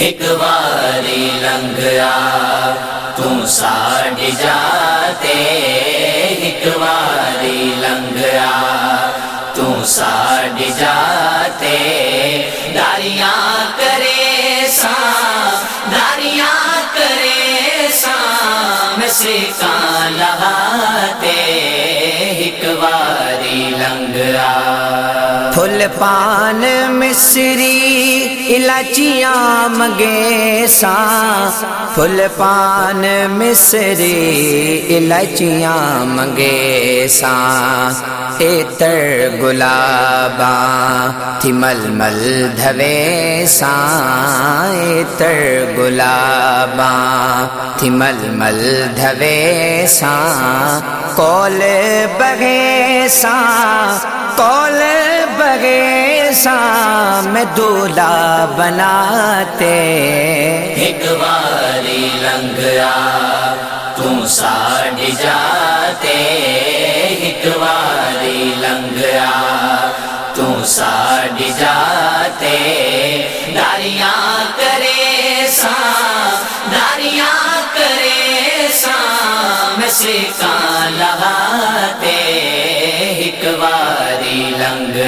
ایک باری لنگیا تم ساڑ جاتے، ایک باری لنگیا تم ساڑ جاتے۔ داریاں کرے سا داریاں کرے سا میں سے کان لہاتے۔ ایک باری لنگیا پان مصری الچیاں مگے سا۔ پھل پان، مصری الچیاں مگے سا۔ ایتر گلاباں تھی مل مل دھوے سا۔ ایتر گلاباں تھی مل مل دھوے سا۔ کول بگے سا کول بگے سا میں دولا بناتے۔ ایک باری لنگیا تم ساڑ جاتے۔ ایک باری لنگیا تم ساڑ جاتے۔ داریاں کرے سا داریاں کرے سا میں سے کان لہاتے ایک باری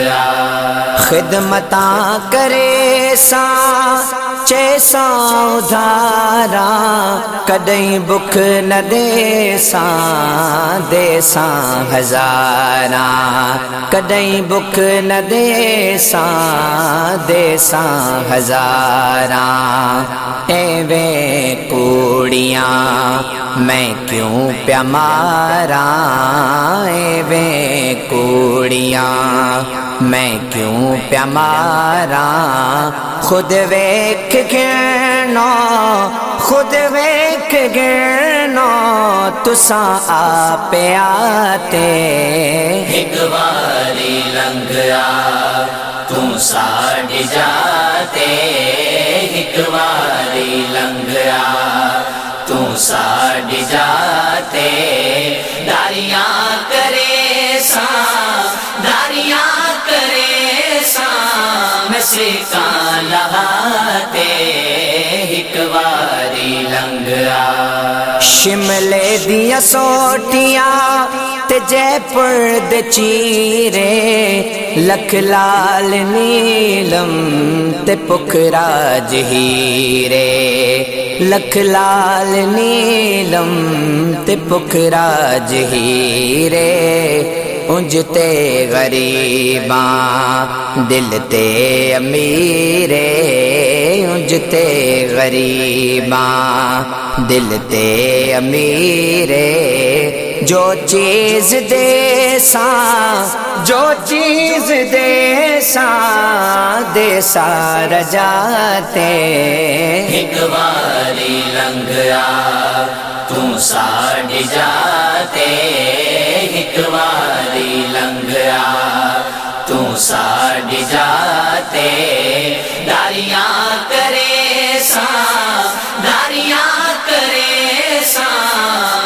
لنگیا خدمتاں کرے سا چیسا ادھارا کدیں بک نہ دے سا دے سا ہزارا کدیں بک نہ دے سا دے سا ہزارا اے وے کوڑیاں میں کیوں پیا مارا اے وے کوڑیاں میں کیوں پیا مارا خود ویک گرنا خود ویک گرنا تسا آپ آتے۔ ایک باری لنگیا تم ساڑ جاتے۔ ایک باری لنگیا تم ساڑ جاتے۔ داریاں میں سے شملے دیا سوٹیاں تے جے پور دے چیرے، لکھ لال نیلم تے پکھرا جہیرے لکھ لال نیلم تے پکھرا جہیرے انجتے غریباں، دل تے امیرے انجتے غریباں، دل تے امیرے، جو چیز دے سا جو چیز دے سا دے سا رجاتے ایک باری لنگیا تم ساڑ جاتے ساڈ جاتے۔ داریاں کرے سا داریاں کرے سا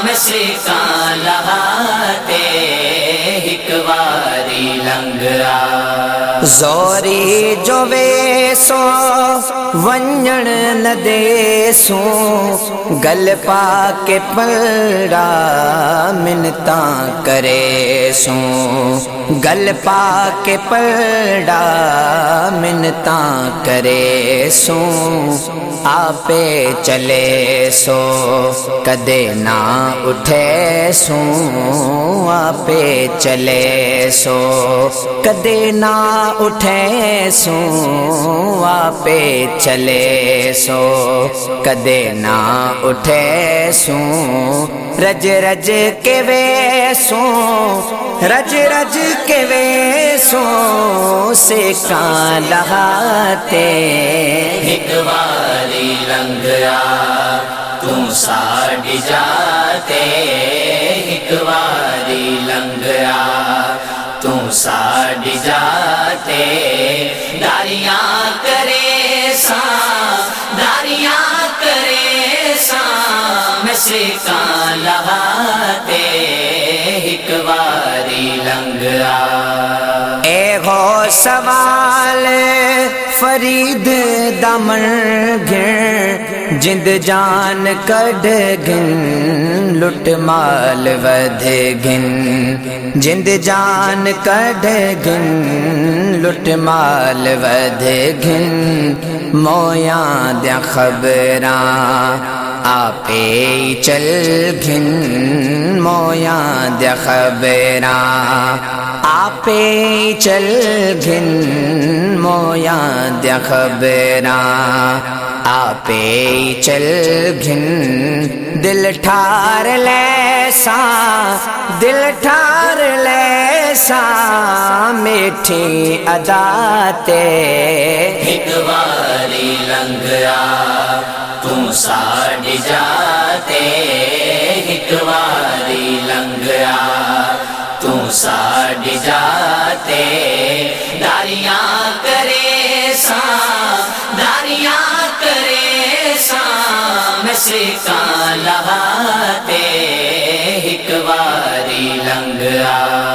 میں سے کان لگاتے لنگرا زوری جو سو ونجن نہ دے سو گل پا کے پڑا منتا کرے سو گل پا کرے سو آپ چلے سو، کدے نہ اٹھے سو آپ چلے سو، کدے نہ اٹھے سو آپ چلے سو، کدے نہ اٹھے سو، رج رج کے وے سو، رج رج کے وے سو سے کان لہاتے ایک باری لنگیا تم ساڑ جاتے ایک باری لنگیا تم ساڑ جاتے داریاں کرے سا داریاں کرے سا میں سے کان لہاتے ایک باری لنگیا اے ہو سوال فرید دمن گھن جند جان کڈ گن لٹ مال ود گن جند جان کڈ گن لٹ مال ود گن مویاں دیا خبراں آپ چل گھن مویاں دیا خبراں آپ چل گھن مویاں دیا خبراں آپ چل گھن دل ٹھار لے سا دل ٹھار لے سا میٹھی ادا تے۔ باری ساڈ جاتے ایک واری لنگیا تم ساڈ جاتے داریاں کرے سا داریاں کرے سا میں لہاتے ایک واری لنگیا